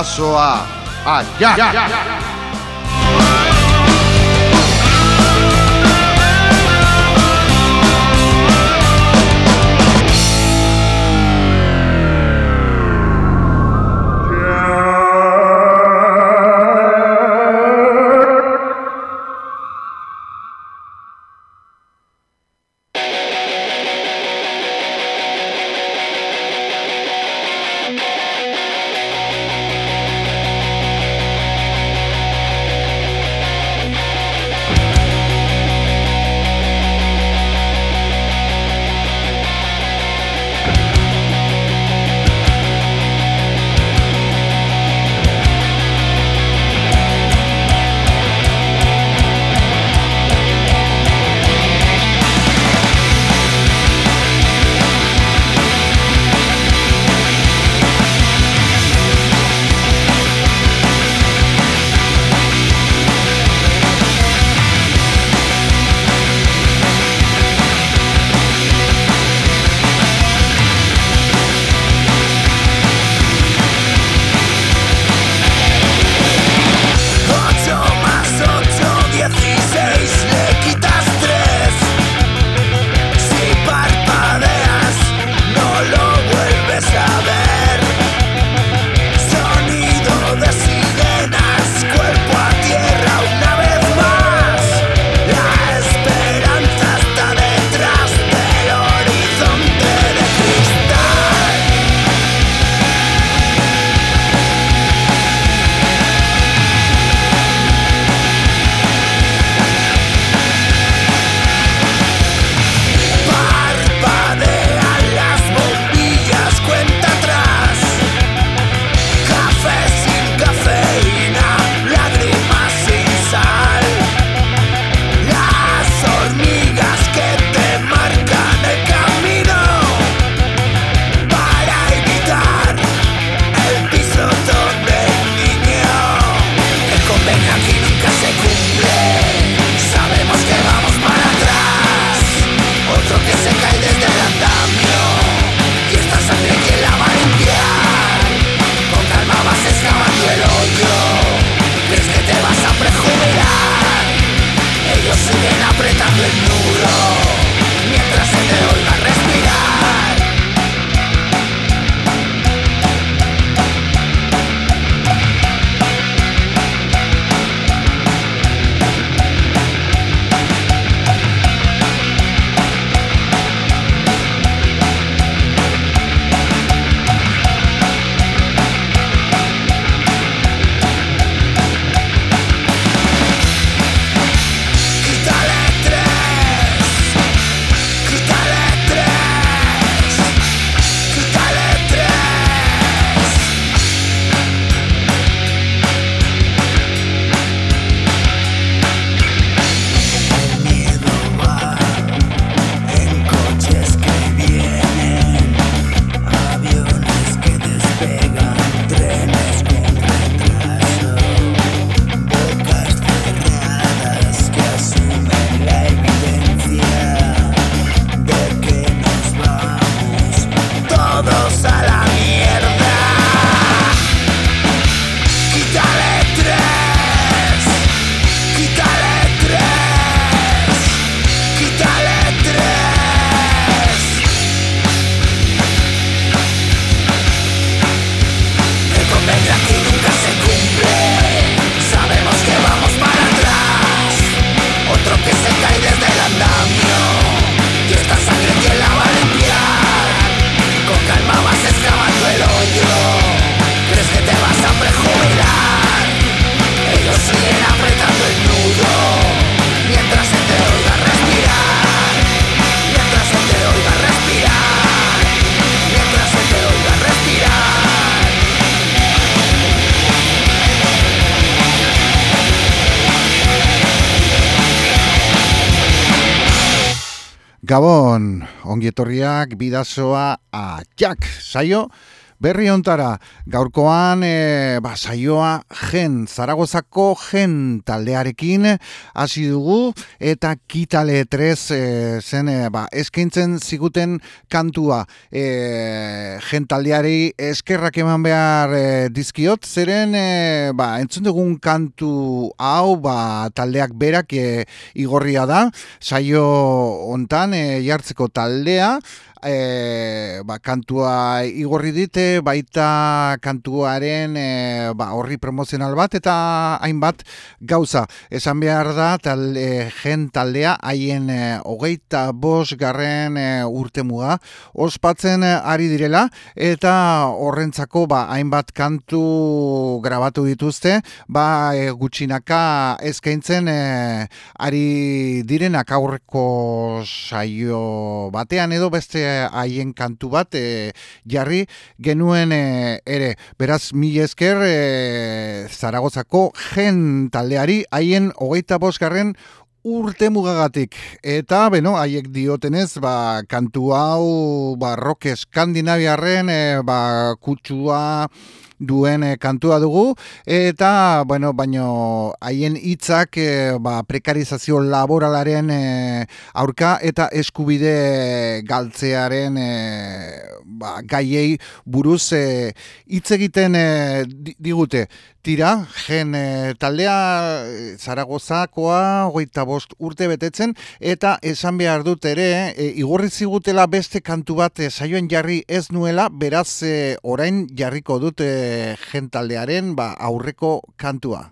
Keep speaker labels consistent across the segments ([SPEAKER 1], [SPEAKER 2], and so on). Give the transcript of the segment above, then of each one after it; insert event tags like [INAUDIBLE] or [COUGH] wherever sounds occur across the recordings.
[SPEAKER 1] bidazoa Aiak! Gabon, ongietorriak bidazoa a Jak, saio,
[SPEAKER 2] berri ontara, gaurkoan e, ba, saioa gen, zaragozako gen taldearekin hasi dugu eta kitale trez e, zen e, ba, eskaintzen ziguten kantua. E, gen taldeari eskerrak eman behar e, dizkiot, zeren e, ba, entzun dugun kantu hau ba, taldeak berak e, igorria da, saio hontan e, jartzeko taldea, e, ba, kantua igorri dite, baita kantuaren e, ba, horri promozional bat, eta hainbat gauza. Esan behar da, tal, e, gen taldea, haien e, hogeita bos garren e, urte muga, ospatzen ari direla, eta horrentzako ba, hainbat kantu grabatu dituzte, ba, e, gutxinaka eskaintzen ari direnak aurreko saio batean edo beste haien kantu bat e, jarri genuen e, ere. Beraz, mi esker e, Zaragozako gen taldeari haien hogeita bosgarren urte mugagatik. Eta, beno, haiek diotenez, ba, kantu hau, ba, rock eskandinaviarren, e, ba, kutsua, duen e, kantua dugu. Eta bueno baino haien hitzak e, ba, prekarizazio laboralaren e, aurka eta eskubide galtzearen e, ba, gaiei buruz hitz egiten digute. Tira, gen taldea Zaragozakoa hogeita bost urte betetzen eta esan behar dut ere e, igorri zigutela beste kantu bat e, saioen jarri ez nuela beraz orain jarriko dut jentaldearen ba, aurreko kantua.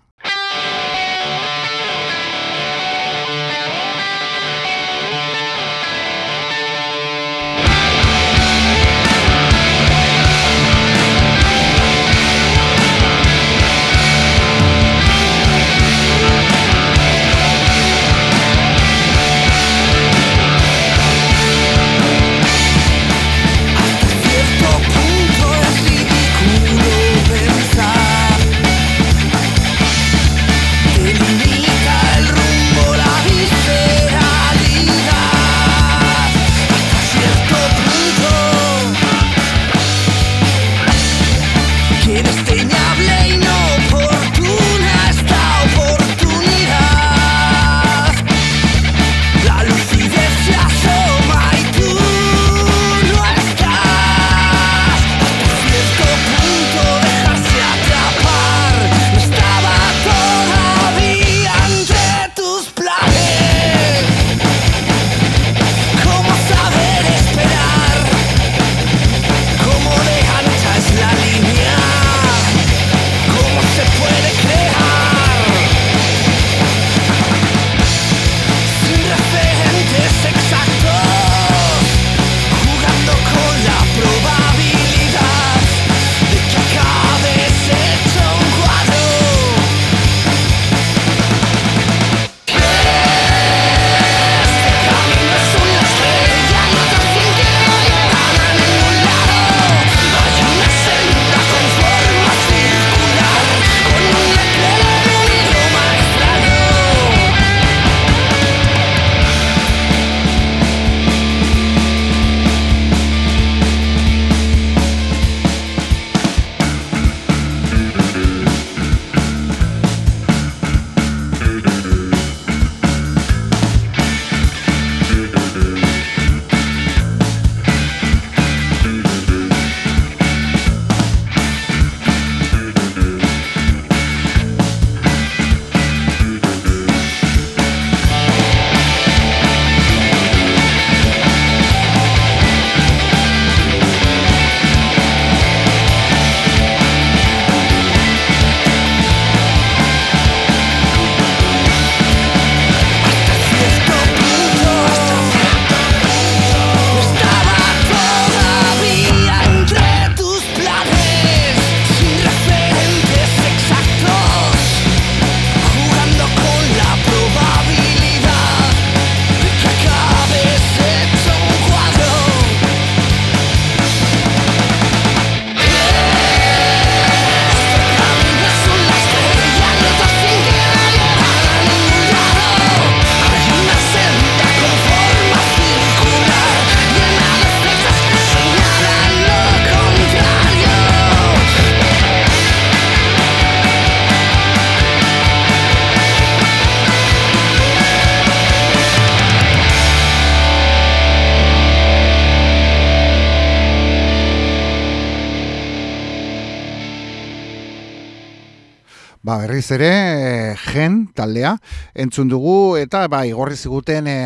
[SPEAKER 2] Berriz ere, e, gen taldea, entzun dugu, eta ba, igorri ziguten e,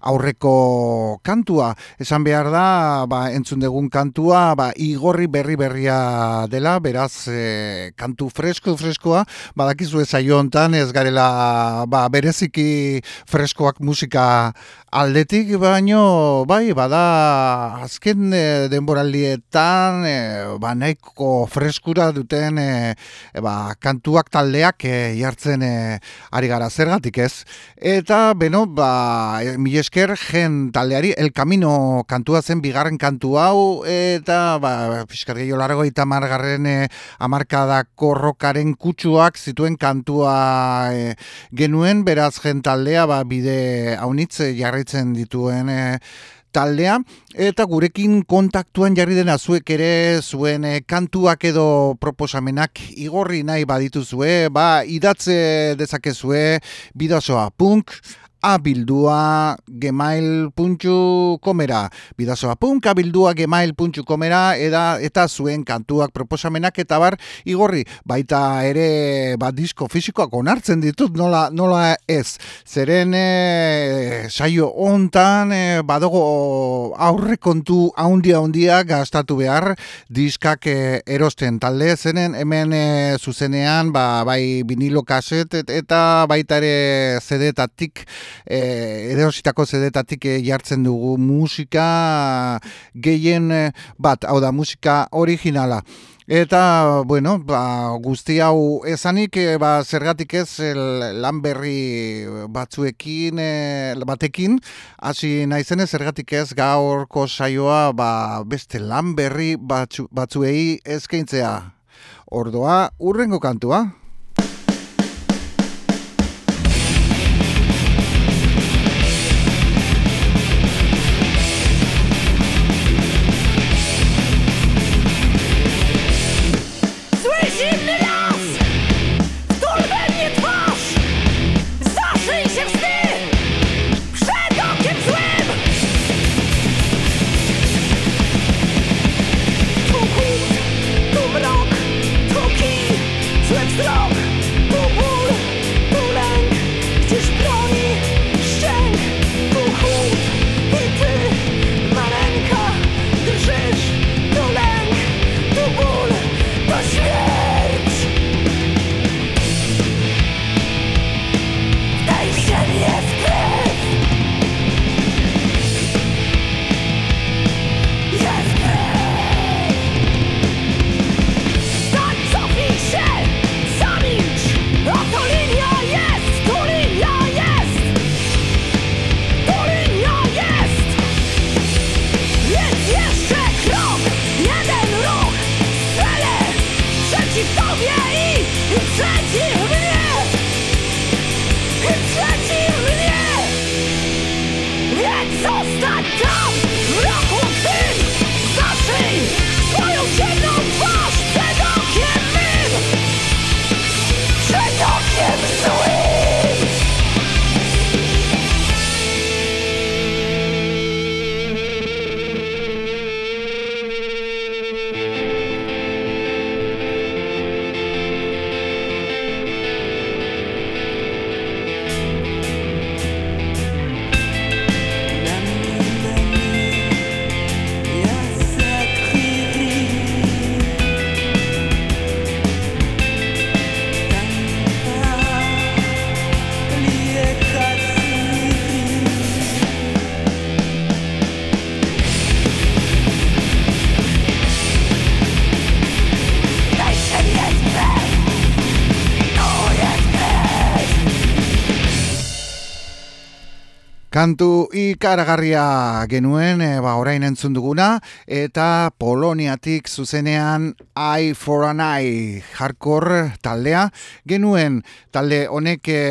[SPEAKER 2] aurreko kantua. Esan behar da, ba, entzun dugun kantua, ba, igorri berri berria dela, beraz, e, kantu fresko, freskoa, badakizu ez aio hontan, ez garela, ba, bereziki freskoak musika aldetik, baino, bai, bada, azken e, denboraldietan, e, ba, nahiko freskura duten, e, ba, kantua taldeak e, jartzen e, ari gara zergatik ez. Eta, beno, ba, e, mi esker gen taldeari El Camino kantua zen bigarren kantu hau eta ba, fiskar gehiago largo eta margarren e, amarkadako rokaren kutsuak zituen kantua e, genuen, beraz gen taldea ba, bide haunitz jarritzen dituen e, taldea eta gurekin kontaktuan jarri dena zuek ere zuen eh, kantuak edo proposamenak igorri nahi badituzue, ba idatze dezakezue bidazoa punk abildua gemail.comera bidazoa punk abildua gemail.comera eta, eta zuen kantuak proposamenak eta bar igorri baita ere bat disko fisikoak onartzen ditut nola, nola ez. Zeren e, saio ontan e, badogo aurre kontu haundia haundia gastatu behar diskak e, erosten. Talde zenen hemen e, zuzenean ba, bai vinilo kaset eta baita ere zedetatik e, erositako zedetatik e, jartzen dugu musika gehien e, bat, hau da musika originala. Eta, bueno, ba, guzti hau ezanik, e, ba, zergatik ez lan berri batzuekin, e, batekin, hasi naizenez zergatik ez gaurko saioa ba, beste lan berri batzu, batzuei ezkeintzea. Ordoa, urrengo kantua. Kantu ikaragarria genuen, e, ba, orain entzun duguna, eta Poloniatik zuzenean I for an Eye, hardcore taldea, genuen. Talde honek e,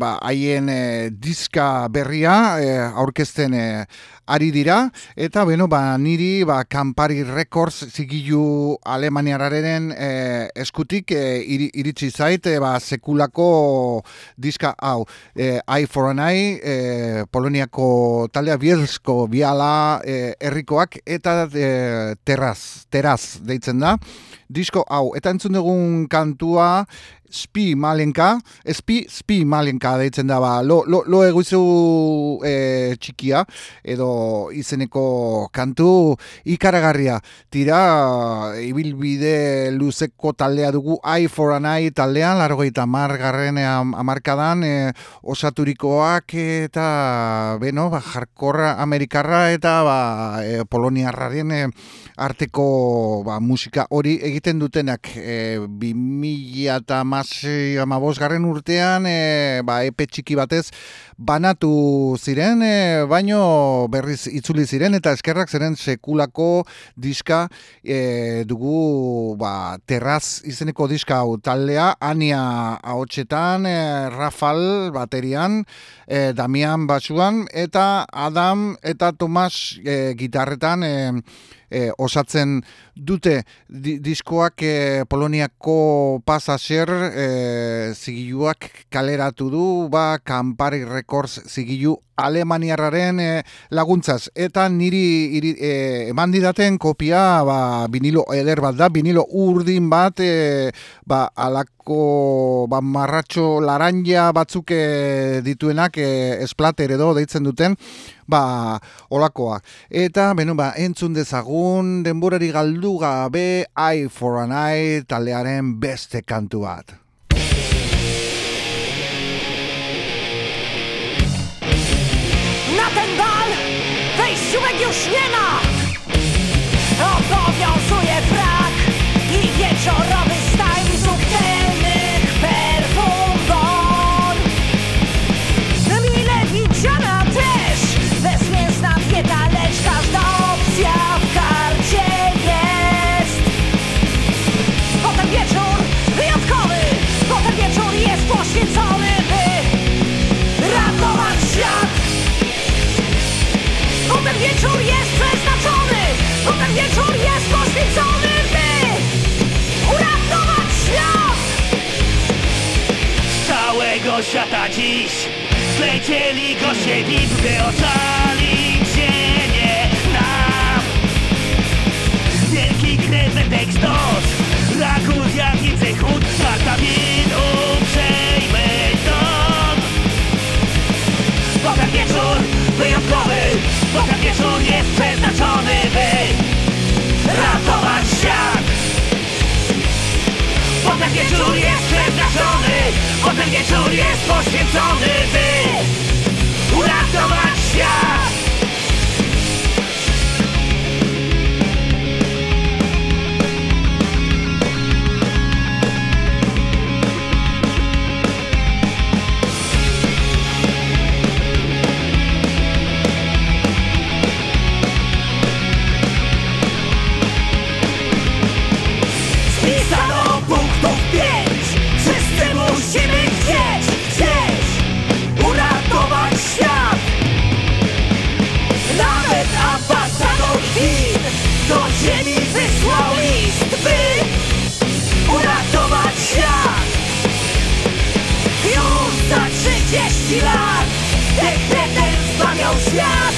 [SPEAKER 2] ba, e, diska berria e, aurkezten e, ari dira. Eta beno ba niri ba Campari Records zigilu alemaniararen e, eskutik e, iritsi zait e, ba sekulako diska hau. E, I for an Eye e, Poloniako taldea Bielsko biala herrikoak eta e, terraz, teraz deitzen da disko hau. Eta entzun dugun kantua spi malenka, spi, spi malenka deitzen da, ba, lo, lo, lo eguizu e, txikia, edo izeneko kantu ikaragarria. Tira, ibilbide luzeko taldea dugu, I for an I taldean, largoita margarren amarkadan, e, osaturikoak eta, beno, ba, jarkorra amerikarra eta, ba, e, poloniarraren e, arteko ba, musika hori egiten dutenak e, 2000 eta amabos garren urtean e, ba, epe txiki batez banatu ziren e, baino berriz itzuli ziren eta eskerrak ziren sekulako diska e, dugu ba, terraz izeneko diska hau taldea Ania haotxetan e, Rafal baterian e, Damian basuan eta Adam eta Tomas e, gitarretan e, e, osatzen dute. Diskoak e, Poloniako pasaser e, zigiluak kaleratu du, ba, Campari Records zigilu Alemaniarraren e, laguntzaz. Eta niri iri, e, eman didaten kopia ba, vinilo eder bat da, vinilo urdin bat, e, ba, alako ba, marratxo laranja batzuk dituenak e, esplater edo deitzen duten, ba, olakoa. Eta, beno, ba, entzun dezagun, denborari galdu gabe, I for an I talearen beste kantu bat.
[SPEAKER 3] 实验呢、zbawiał świat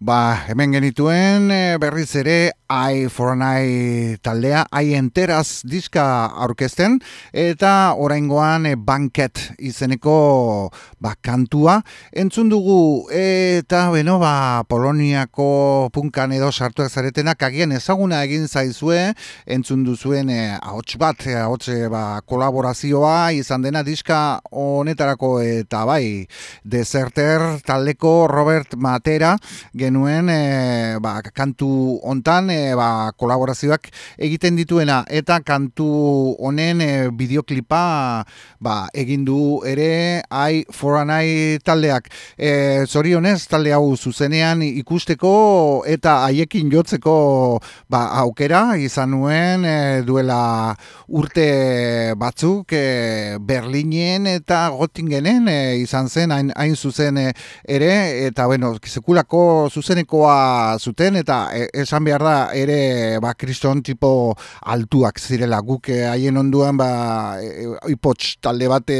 [SPEAKER 2] Ba, hemen genituen e, berriz ere I for an I taldea I enteraz diska aurkezten eta oraingoan e, banket izeneko ba, kantua entzun dugu. Eta beno ba Poloniako punkan edo sartuak zaretenak agian ezaguna egin zaizue entzun duzuen e, ahots bat e, ahots e, ba, kolaborazioa izan dena diska honetarako. Eta bai deserter taldeko Robert Matera genuen e, ba, kantu hontan e, ba, kolaborazioak egiten dituena. Eta kantu honen e, bideoklipa ba, egin du ere I for an I taldeak. E, zorionez talde hau zuzenean ikusteko eta haiekin jotzeko ba, aukera izan nuen e, duela urte batzuk e, Berlinen eta Gotingenen e, izan zen hain, hain zuzen e, ere. Eta bueno, sekulako zuzenekoa zuten eta e, esan behar da ere ba, kriston tipo altuak zirela guk eh, haien onduan ba, e, ipots talde bate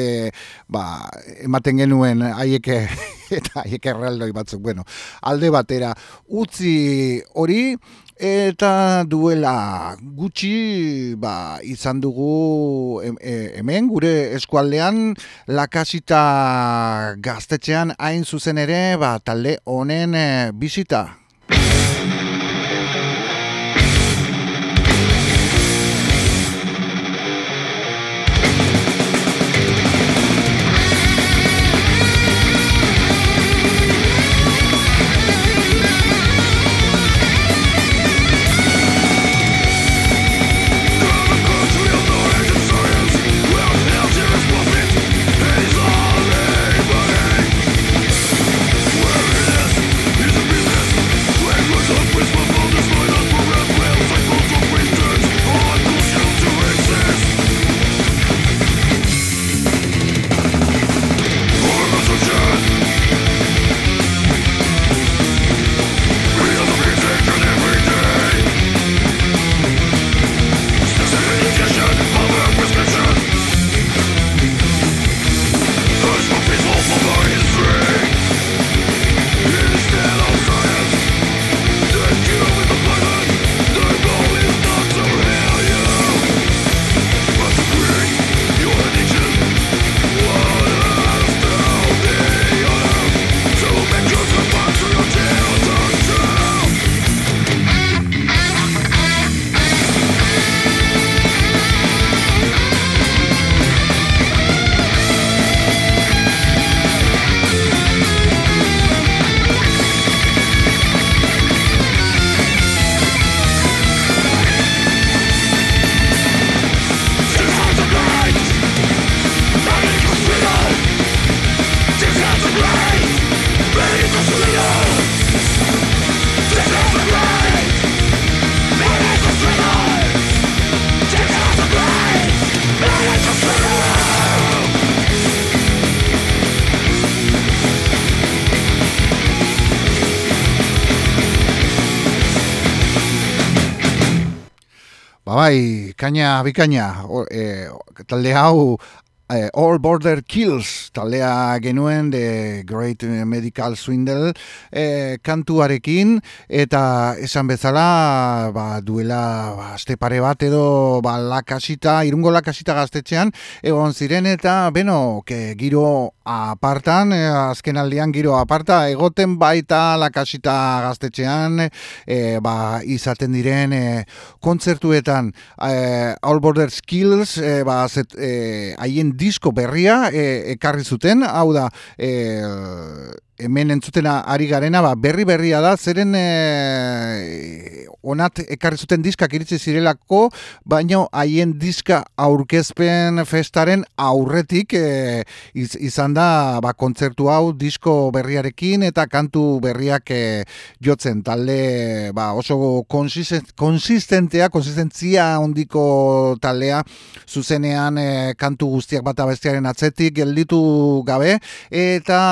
[SPEAKER 2] ba, ematen genuen haiek [LAUGHS] eta haiek erraldoi batzuk, bueno, alde batera, utzi hori, Eta duela gutxi ba, izan dugu e, hemen gure eskualdean lakasita gaztetxean hain zuzen ere ba, talde honen e, bisita. Bai, kaina, bikaina, e, talde hau eh, All Border Kills taldea genuen de Great Medical Swindle eh, kantuarekin. Eta esan bezala ba, duela ba, aste pare bat edo ba, lakasita, irungo lakasita gaztetxean egon ziren. Eta beno, ke, giro apartan, eh, azken aldian giro aparta, egoten baita lakasita gaztetxean eh, ba, izaten diren eh, kontzertuetan. Eh, All Border Skills eh, ba, zet, eh, haien disko berria e, ekarri zuten, hau da e, hemen entzutena ari garena, ba, berri berria da, zeren e, onat ekarri zuten diskak iritsi zirelako, baino haien diska aurkezpen festaren aurretik e, izan da ba, kontzertu hau disko berriarekin eta kantu berriak e, jotzen, talde ba, oso konsistentea, konsistentzia ondiko taldea, zuzenean e, kantu guztiak bata bestiaren atzetik gelditu gabe, eta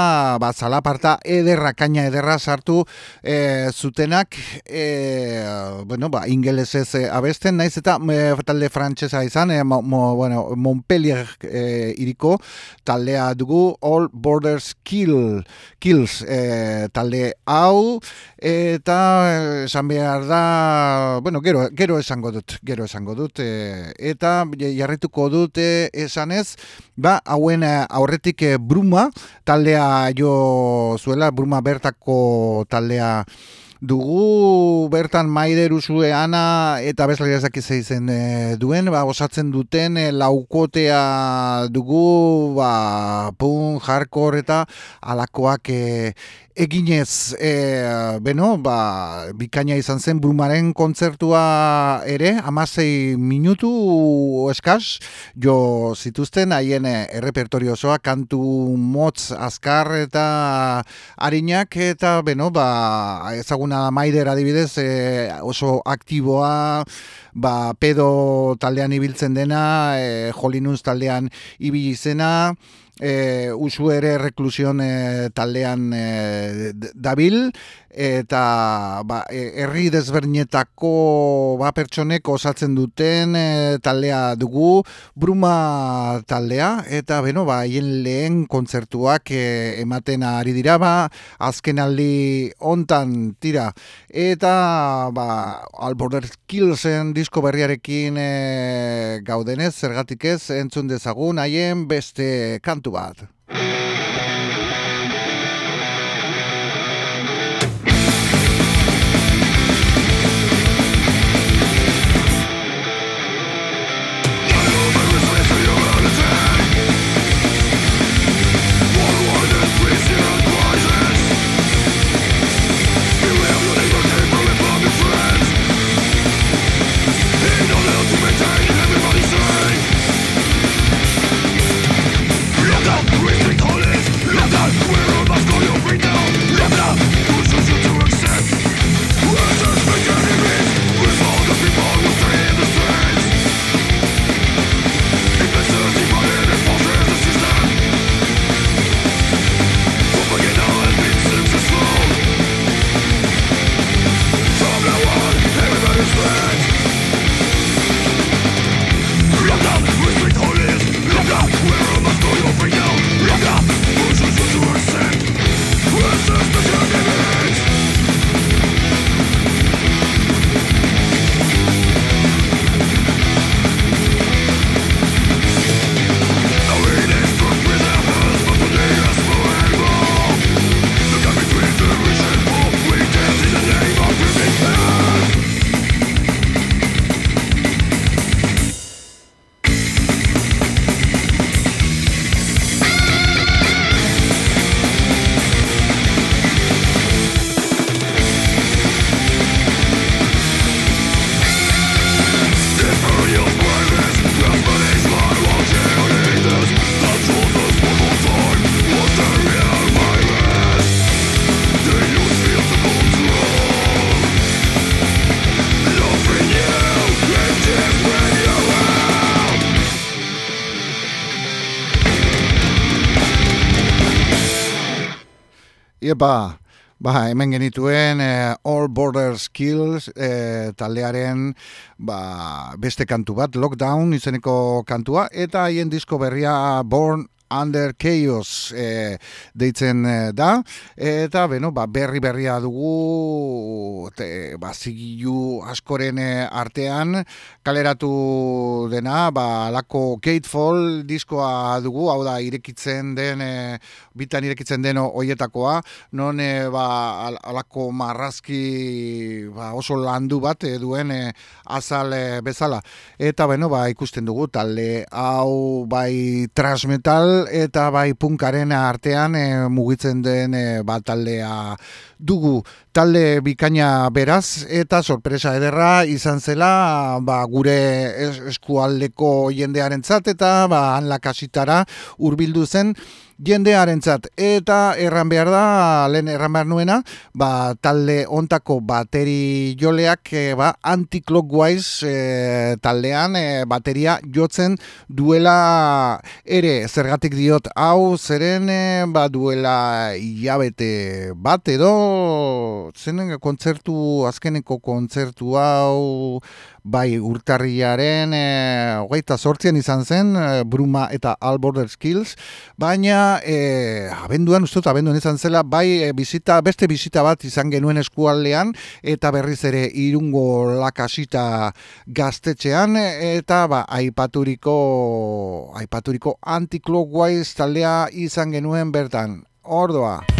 [SPEAKER 2] ba, zalapart eta ederra, kaina ederra sartu e, zutenak, e, bueno, ba, ingelesez e, abesten, naiz eta e, talde frantsesa izan, e, mo, bueno, Montpellier e, iriko taldea dugu, All Borders Kill, Kills e, talde hau, eta esan behar da, bueno, gero, gero esango dut, gero esango dut, e, eta jarrituko dut esanez, ba, hauen aurretik bruma, taldea jo zuela Burma bertako taldea. Dugu bertan maider usue ana eta bezlari ezak izen e, duen, ba, osatzen duten e, laukotea dugu ba, pun, hardcore eta alakoak e, eginez e, beno, ba, bikaina izan zen brumaren kontzertua ere, amasei minutu eskaz, jo zituzten haien errepertorio osoa, kantu motz azkar eta harinak, eta beno, ba, ezaguna maider adibidez e, oso aktiboa, ba, pedo taldean ibiltzen dena, e, jolinuz taldean ibilizena, e, usu ere reklusion e, taldean e, dabil eta ba, e, herri desberdinetako ba, pertsonek osatzen duten e, taldea dugu Bruma taldea. Eta beno ba hien lehen kontzertuak e, ematen ari dira ba azken aldi hontan tira. Eta ba Alborder Killsen disko berriarekin e, gaudenez zergatik ez entzun dezagun haien beste kantu bat Iepa, ba, hemen genituen eh, All Border Skills eh, taldearen ba, beste kantu bat, Lockdown izeneko kantua, eta haien disko berria Born Under Chaos e, deitzen eh, da. Eta beno, ba, berri berria dugu te, ba, zigilu askoren eh, artean. Kaleratu dena ba, alako Gatefall diskoa dugu hau da irekitzen den e, bitan irekitzen deno hoietakoa non e, ba, alako marrazki ba, oso landu bat e, duen e, azal bezala. Eta beno, ba, ikusten dugu talde hau bai transmetal eta bai punkaren artean e, mugitzen den e, bat taldea dugu. Talde bikaina beraz eta sorpresa ederra izan zela ba, gure eskualdeko jendearentzat eta ba, hanlakasitara urbildu zen jendearentzat. Eta erran behar da lehen erran behar nuena ba, talde ontako bateri joleak e, ba, anti-clockwise e, taldean e, bateria jotzen duela ere. Zergatik diot hau zeren e, ba, duela iabete bat edo zenen kontzertu azkeneko kontzertu hau bai urtarriaren e, hogeita sortzian izan zen e, Bruma eta All Border Skills baina e, abenduan uste abenduan izan zela bai e, bizita, beste bizita bat izan genuen eskualdean eta berriz ere irungo lakasita gaztetxean eta ba, aipaturiko aipaturiko anti-clockwise taldea izan genuen bertan Ordoa.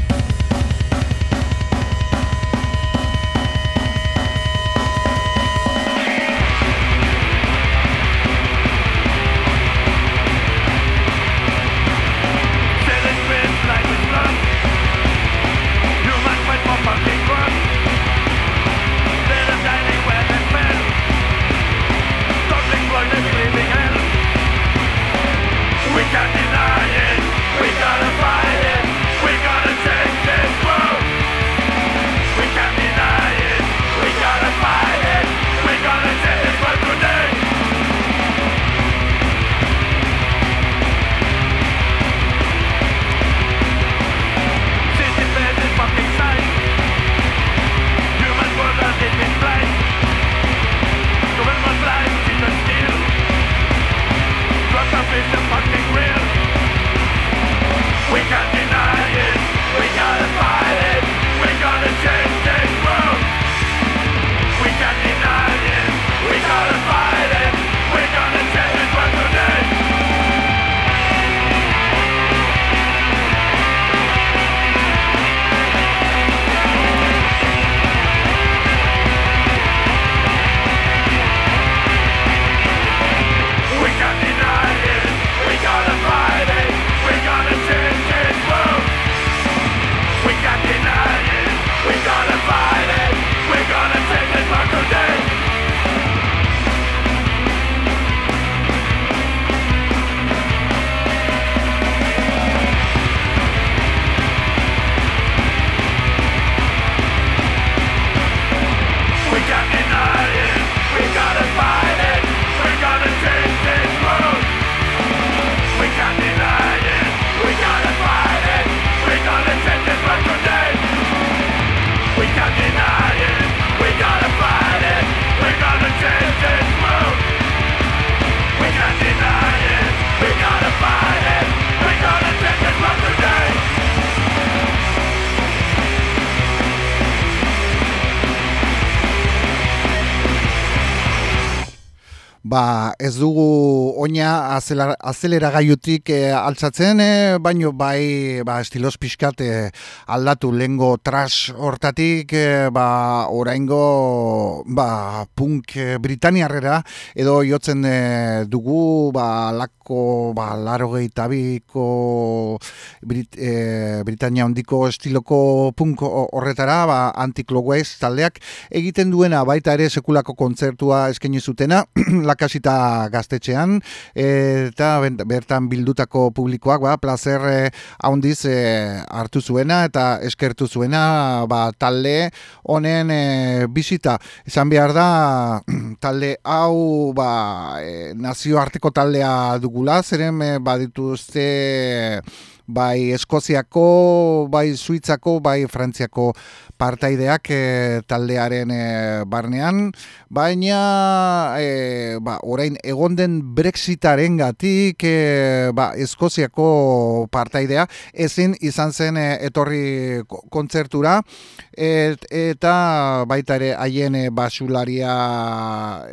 [SPEAKER 2] Ez dugu oina azelera, azelera gaiutik e, altzatzen, e, baino bai ba, estilos pixkat e, aldatu lengo tras hortatik, e, ba, oraingo ba, punk e, Britaniarrera, edo jotzen e, dugu ba, lako ba, laro gehitabiko Brit, e, Britania ondiko estiloko punk horretara, ba, antiklogüez taldeak egiten duena baita ere sekulako kontzertua eskaini zutena, [CLEARS THROAT] lakasita gaztetxean, eta bertan bildutako publikoak, ba, placer eh, haundiz eh, hartu zuena eta eskertu zuena ba, talde honen eh, bisita. Izan behar da, [CLEARS THROAT] talde hau ba, eh, nazioarteko taldea dugula, zeren eh, badituzte bai Eskoziako, bai Suitzako, bai Frantziako partaideak e, taldearen e, barnean, baina e, ba, orain egon den Brexitaren gatik e, ba, Eskoziako partaidea ezin izan zen etorri kontzertura. Et, eta baita ere haien basularia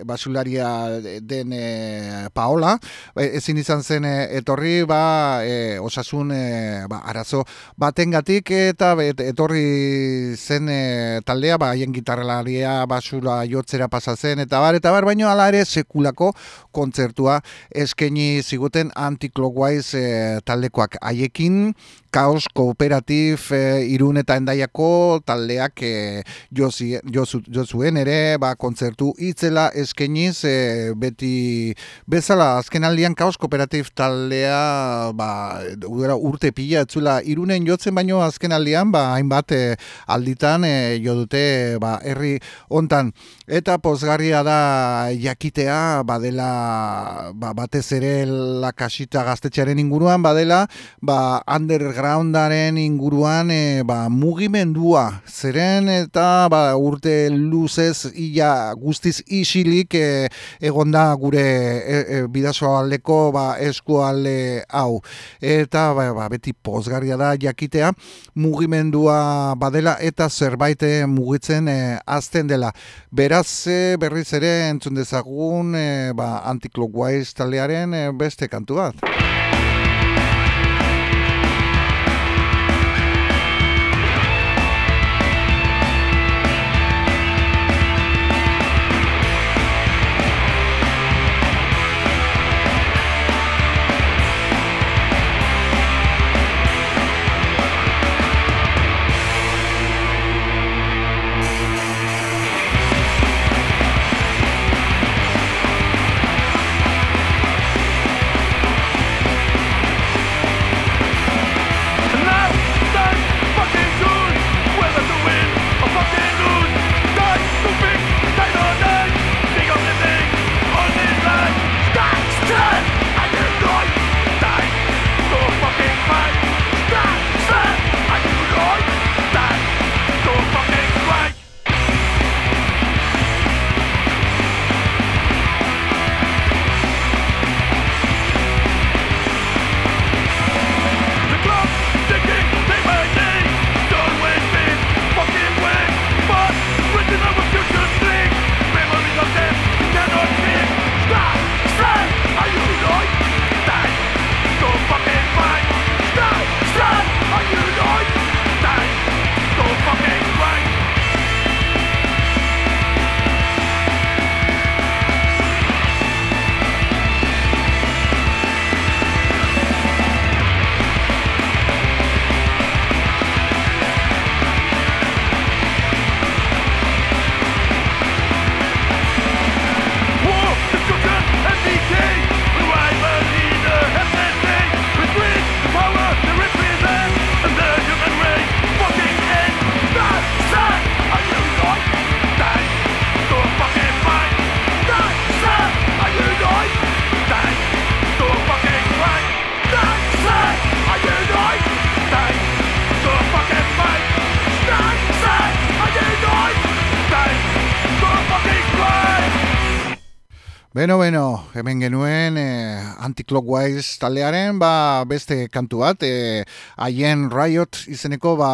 [SPEAKER 2] basularia den Paola ezin izan zen etorri ba, e, osasun ba, arazo batengatik eta etorri zen e, taldea ba haien gitarralaria basura jotzera pasa zen eta bar eta bar baino hala ere sekulako kontzertua eskaini ziguten anticlockwise e, taldekoak. Haiekin Kaos Kooperatif e, Irun eta Endaiako taldeak e, jo zuen ere ba, kontzertu itzela eskeniz e, beti bezala azken aldian Kaos Kooperatif taldea ba, urte pila etzula irunen jotzen baino azken aldian ba, hainbat e, alditan e, jo dute ba, herri hontan. Eta pozgarria da jakitea badela ba, batez ere lakasita gaztetxearen inguruan badela ba, under undergroundaren inguruan e, ba, mugimendua zeren eta ba, urte luzez ia guztiz isilik e, egonda gure e, e, bidazo aldeko ba, eskualde hau. Eta ba, ba, beti pozgarria da jakitea mugimendua badela eta zerbait mugitzen e, azten dela. Beraz e, berriz ere entzun dezagun e, ba, antiklogwaiz talearen e, beste kantu bat Beno, beno, hemen genuen eh, Anticlockwise taldearen ba, beste kantu bat, eh, haien Riot izeneko ba,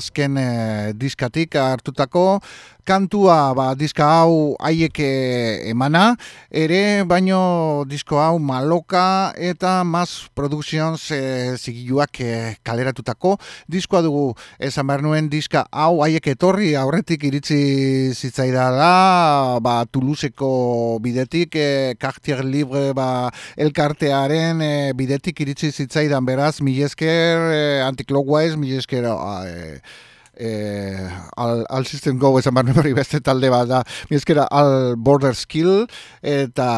[SPEAKER 2] azken eh, diskatik hartutako kantua ba, diska hau haiek emana, ere baino disko hau maloka eta Mass Productions e, zigiluak e, kaleratutako diskoa dugu. Esan behar nuen diska hau haiek etorri aurretik iritsi zitzaidala ba, Toulouseko bidetik e, Cartier Libre ba, elkartearen e, bidetik iritsi zitzaidan beraz, mi esker e, anticlockwise, mi esker e, eh, al, al System Go esan barne hori beste talde bat da. Mizkera al Border Skill eta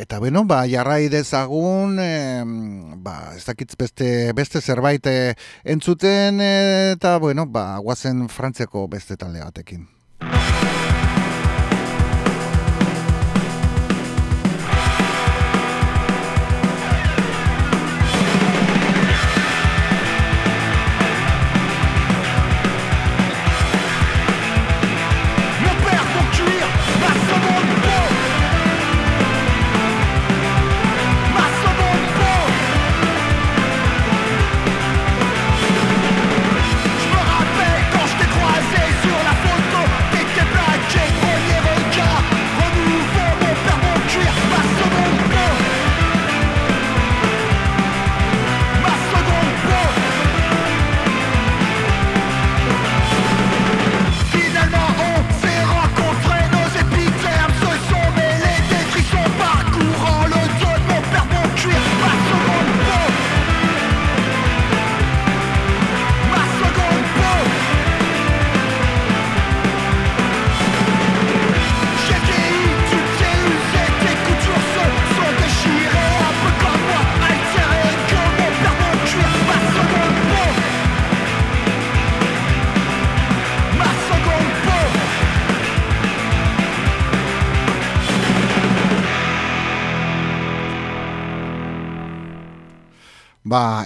[SPEAKER 2] eta bueno, ba, jarrai dezagun eh, ba, ez dakitz beste, beste zerbait eh, entzuten eta bueno, ba, guazen frantziako beste talde batekin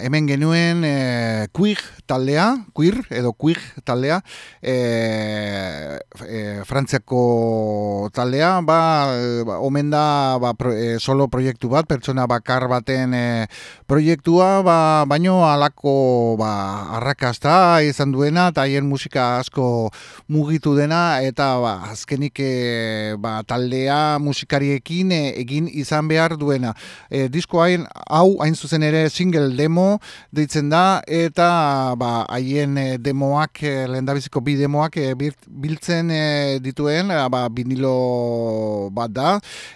[SPEAKER 2] hemen genuen e, queer taldea, queer edo queer taldea, e, e, frantziako taldea, ba, ba omen da ba, solo proiektu bat, pertsona bakar baten e, proiektua, ba, baino alako ba, arrakasta izan duena, eta haien musika asko mugitu dena, eta ba, azkenik e, ba, taldea musikariekin egin izan behar duena. E, disko hain, hau hain zuzen ere single demo deitzen da eta ba haien eh, demoak eh, lehendabiziko bi demoak eh, biltzen dituen ba vinilo bat da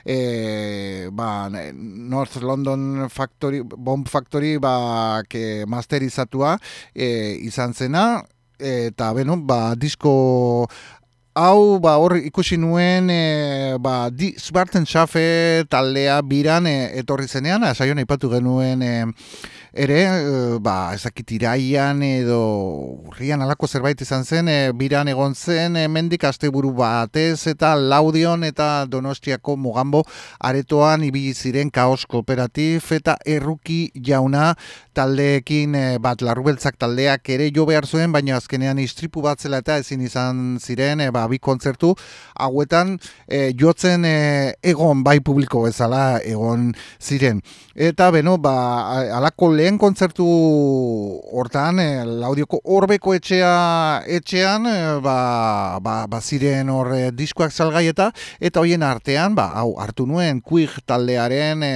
[SPEAKER 2] e, ba, North London Factory Bomb Factory ba ke masterizatua izan zena. Eta beno ba disko hau ba hor ikusi nuen e, ba di Spartan Chafe taldea biran etorri zenean. Saion aipatu genuen e, ere, e, ba, ezakit iraian edo urrian alako zerbait izan zen, e, biran egon zen, e, mendik asteburu batez eta laudion eta donostiako mugambo aretoan ibili ziren kaos kooperatif eta erruki jauna taldeekin bat larrubeltzak taldeak ere jo behar zuen, baina azkenean istripu bat zela eta ezin izan ziren, e, ba, bi kontzertu hauetan e, jotzen egon bai publiko bezala egon ziren. Eta beno, ba, alako lehen kontzertu hortan, e, laudioko horbeko etxea etxean, e, ba, ba, ba ziren hor e, diskoak salgai eta eta hoien artean, ba, hau hartu nuen, kuig taldearen e,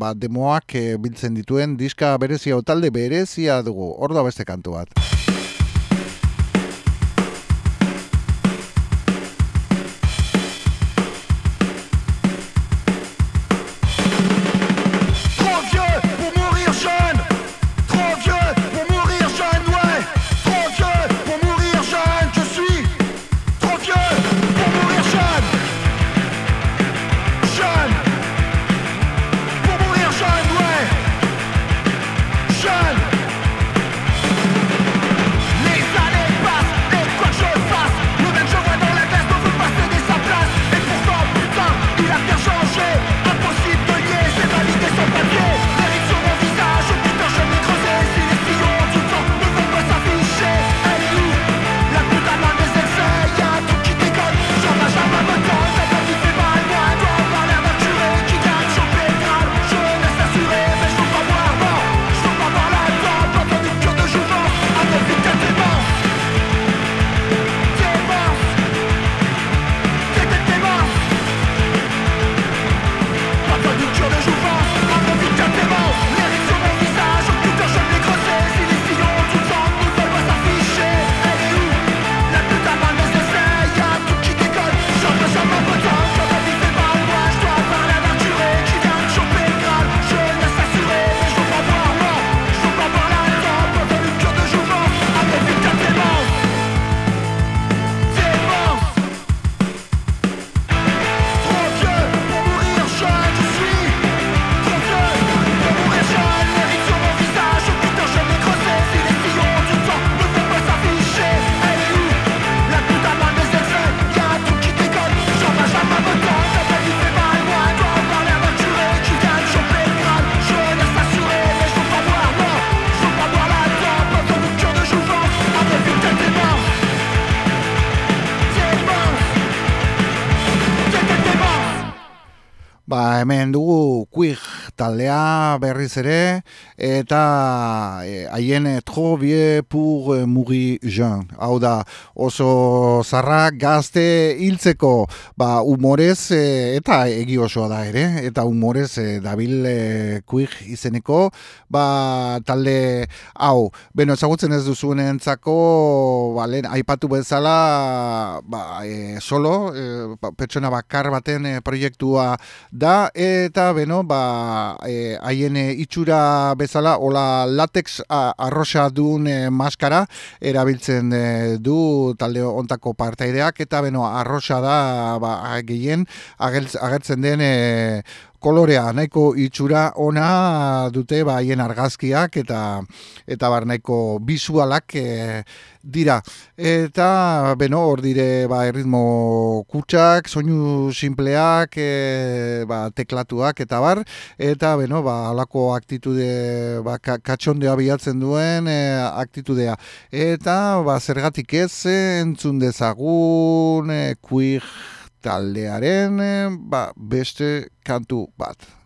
[SPEAKER 2] ba, demoak e, biltzen dituen diska berezia talde berezia dugu. Hor da beste kantu bat. Berriz ere, eta e, haien e, tro bie pur e, muri jean. Hau da, oso zarrak gazte hiltzeko ba, humorez e, eta egi osoa da ere, eta humorez e, dabil e, kuig izeneko, ba, talde hau. Beno, ezagutzen ez duzuen entzako, ba, aipatu bezala, ba, e, solo, e, ba, pertsona bakar baten proiektua da, eta beno ba haien itxura bezala hola latex arrosa duen e, maskara erabiltzen e, du talde ontako partaideak. Eta beno arrosa da ba, gehien agertzen den e, kolorea nahiko itxura ona dute ba haien argazkiak eta eta bar nahiko bisualak e, dira. Eta beno hor dire ba erritmo kutsak soinu sinpleak e, ba, teklatuak eta bar. Eta beno ba alako aktitude ba katxondea bilatzen duen e, aktitudea. Eta ba zergatik ez entzun dezagun e, queer taldearen eh, ba, beste kantu bat.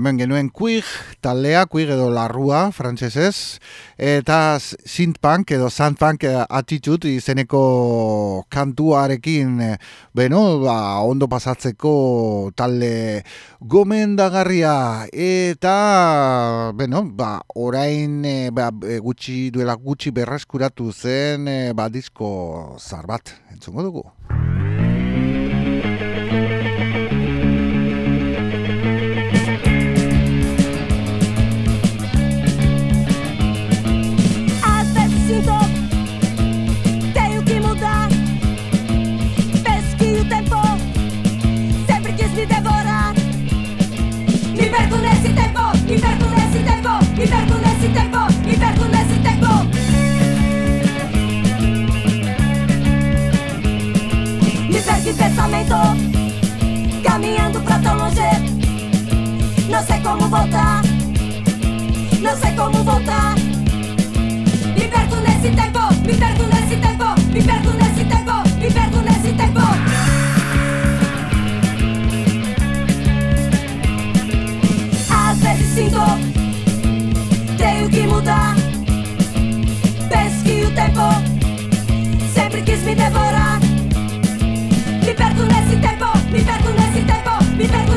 [SPEAKER 2] Hemen genuen kuig, talea, kuig edo larrua, frantsesez, eta synthpunk edo sandpunk eh, attitude izeneko kantuarekin, eh, beno, ba, ondo pasatzeko talde gomendagarria, eta, beno, ba, orain eh, ba, gutxi duela gutxi berreskuratu zen, ba, disko zar bat, entzungo dugu.
[SPEAKER 4] Não sei como voltar, não sei como voltar. Me perco nesse tempo, me perco nesse tempo, me perco nesse tempo, me perco nesse tempo. Às vezes sinto, tenho que mudar. Penso que o tempo sempre quis me devorar. Me perco nesse tempo, me perco nesse tempo, me perco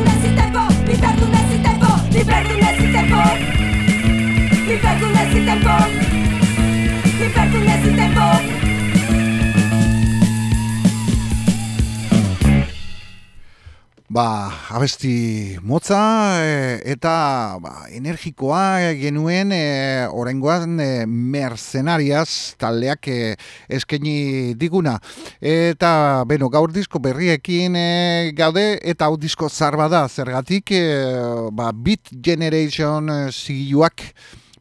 [SPEAKER 2] Ba, abesti motza e, eta ba, energikoa genuen e, orengoan e, mercenarias taldeak e, eskeni diguna. Eta, beno, gaur disko berriekin e, gaude eta hau disko zarba da, zergatik e, ba, Beat Generation e, zigioak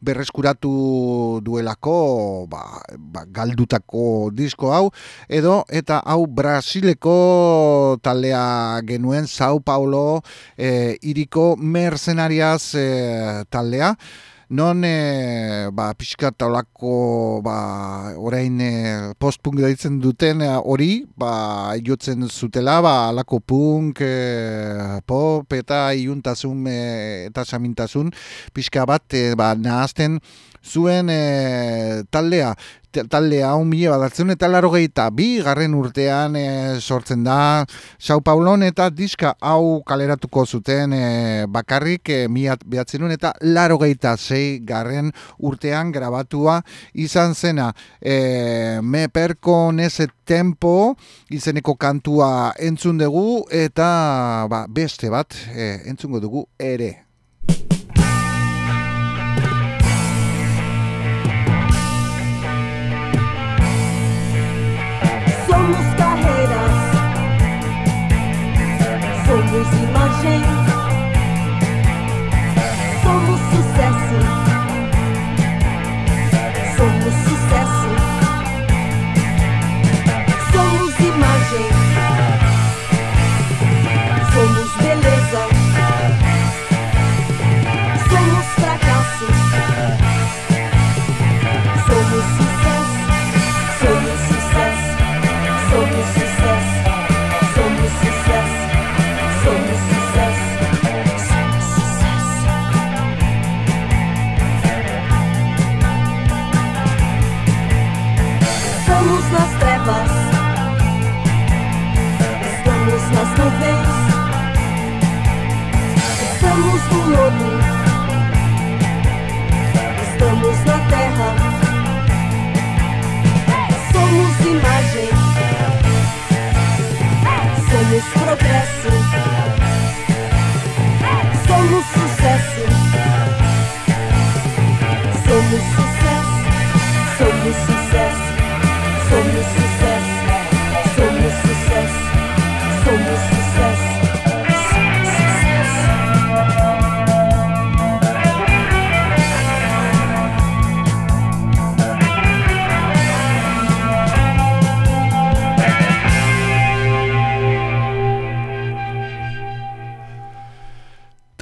[SPEAKER 2] berreskuratu duelako ba, ba, galdutako disko hau edo eta hau Brasileko taldea genuen Sao Paulo e, iriko mercenarias e, taldea non e, ba, pixka taulako ba, orain e, postpunk daitzen duten hori ba, jotzen zutela ba, alako punk e, pop eta iuntasun e, eta samintasun pixka bat e, ba, nahazten zuen e, taldea. Talde hau mila badatzen eta laro gehieta bi garren urtean e, sortzen da. Sao Paulon eta diska hau kaleratuko zuten e, bakarrik e, mila behatzen eta laro gehieta zei garren urtean grabatua izan zena. E, me perko nese tempo izeneko kantua entzun dugu eta ba, beste bat e, entzungo dugu ere.
[SPEAKER 4] Somos carreiras, somos imagem,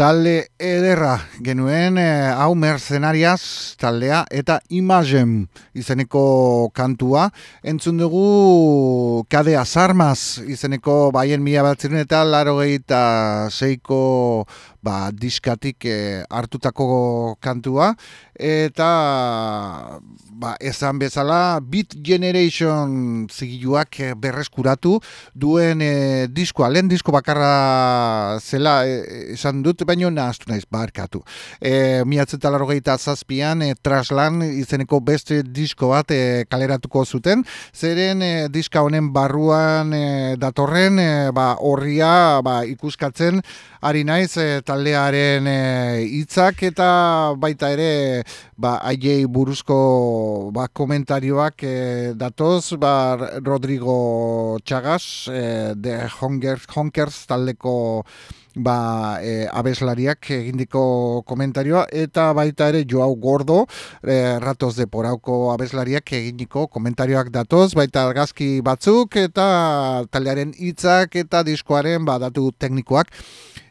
[SPEAKER 2] Talde ederra genuen eh, hau mercenarias taldea eta Imagem izeneko kantua. Entzun dugu kade azarmaz izeneko baien mila batzen eta laro eta seiko ba, diskatik eh, hartutako kantua. Eta ba, esan bezala Beat Generation zigiluak eh, berreskuratu duen eh, diskoa, lehen disko bakarra zela eh, esan dut, baino nahaztu naiz barkatu. E, Miatzeta larrogeita zazpian e, Traslan izeneko beste disko bat e, kaleratuko zuten, zeren e, diska honen barruan e, datorren e, ba, horria ba, ikuskatzen ari naiz e, taldearen e, hitzak eta baita ere ba, aiei buruzko ba, komentarioak e, datoz, ba, Rodrigo Chagas, e, de Honkers, Honkers taldeko ba, e, abeslariak egindiko komentarioa eta baita ere Joao Gordo e, Ratos de Porauko abeslariak egindiko komentarioak datoz, baita argazki batzuk eta taldearen hitzak eta diskoaren ba, datu teknikoak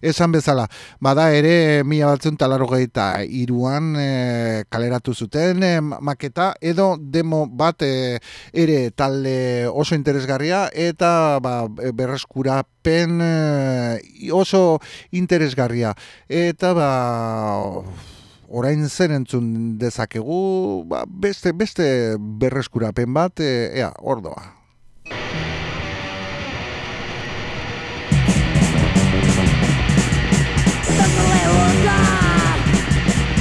[SPEAKER 2] Esan bezala, bada ere mila batzun talarrogeita iruan e, kaleratu zuten e, maketa edo demo bat e, ere talde oso interesgarria eta ba, e, oso interesgarria. Eta ba, orain zen entzun dezakegu ba, beste, beste berreskurapen bat, ea, ordoa.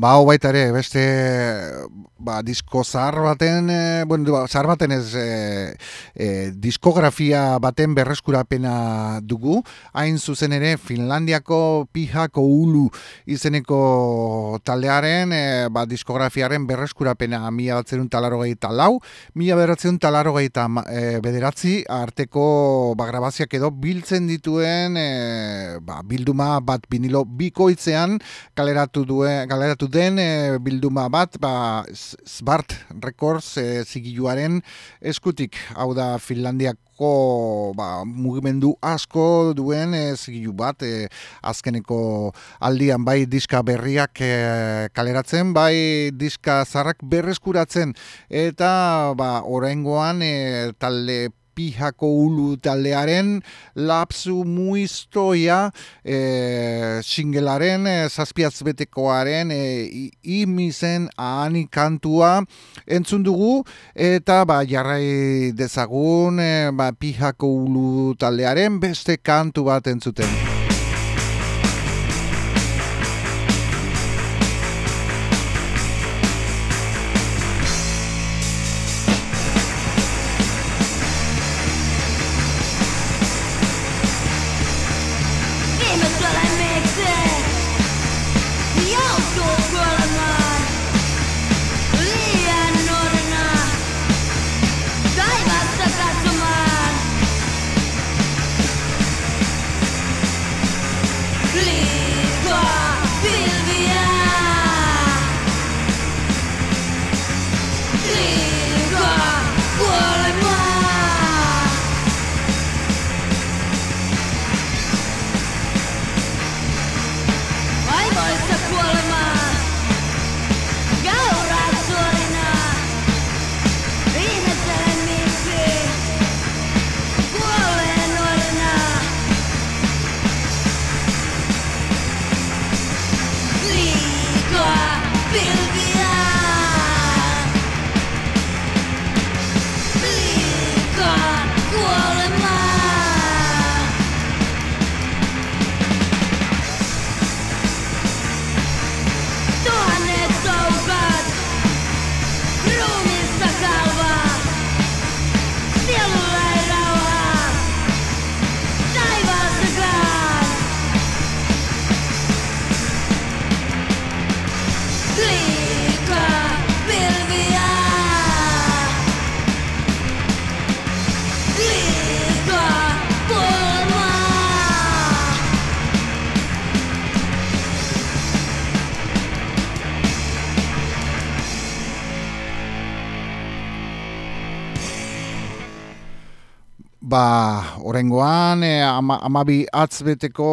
[SPEAKER 2] Ba, hau baita ere, beste ba, disko zahar baten, e, bueno, ba, zahar baten ez e, e, diskografia baten berreskurapena dugu, hain zuzen ere Finlandiako pijako ulu izeneko taldearen, e, ba, diskografiaren berreskurapena mila batzerun talaro gehieta lau, mila beratzen talaro gehieta e, bederatzi, arteko ba, grabaziak edo biltzen dituen e, ba, bilduma bat binilo bikoitzean kaleratu duen, kaleratu den e, bilduma bat ba, Svart Records e, zigiluaren eskutik. Hau da Finlandiako ba, mugimendu asko duen e, zigilu bat e, azkeneko aldian bai diska berriak e, kaleratzen, bai diska zarrak berreskuratzen eta ba, oraingoan e, talde pijako ulu taldearen lapsu muiztoia e, singelaren e, zazpiaz betekoaren e, imizen ahani kantua entzun dugu eta ba, jarrai dezagun e, ba, pijako ulu taldearen beste kantu bat entzuten. Ba, orengoan, e, ama, amabi atzbeteko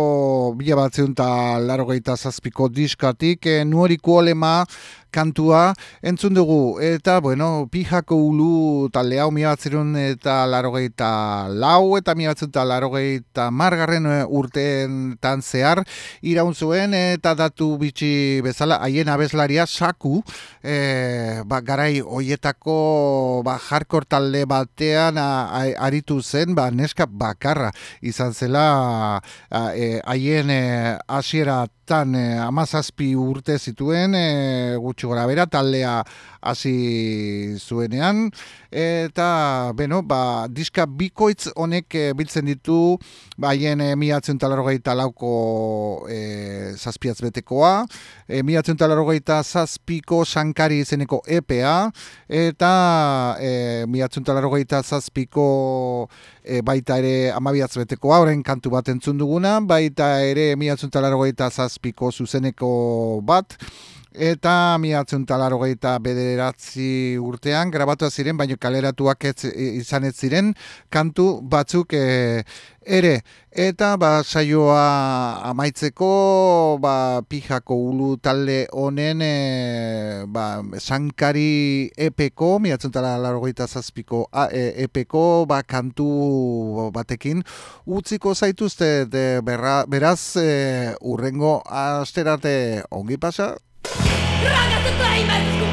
[SPEAKER 2] bila batzeun eta laro zazpiko diskatik, e, nuoriko olema kantua entzun dugu. Eta bueno, pijako ulu talde hau miabatzerun eta larogeita lau eta miabatzerun eta larogeita margarren eh, urteen tan zehar iraun zuen. Eta datu bitxi bezala haien abeslaria saku e, ba, garai hoietako ba, jarkor talde batean aritu zen ba, neska bakarra izan zela eh, haien hasiera tan amazazpi urte zituen e, gutxi gora bera taldea hasi zuenean. Eta beno ba diska bikoitz honek e, biltzen ditu baien e, miatzen talarrogeita lauko e, zazpiaz betekoa. E, miatzen talarrogeita zazpiko sankari izeneko EPA eta e, miatzen talarrogeita zazpiko e, baita ere amabiatz betekoa. Horren kantu bat entzun duguna. Baita ere miatzen talarrogeita zazpiko zuzeneko bat eta miatzen talaro bederatzi urtean, grabatu ziren, baina kaleratuak ez, izan ez ziren, kantu batzuk e, ere. Eta ba, saioa amaitzeko ba, pijako ulu talde honen e, ba, sankari epeko, miatzen talaro zazpiko e, epeko ba, kantu batekin, utziko zaituzte de, beraz e, urrengo asterate ongi pasa,
[SPEAKER 3] Рана затаймась!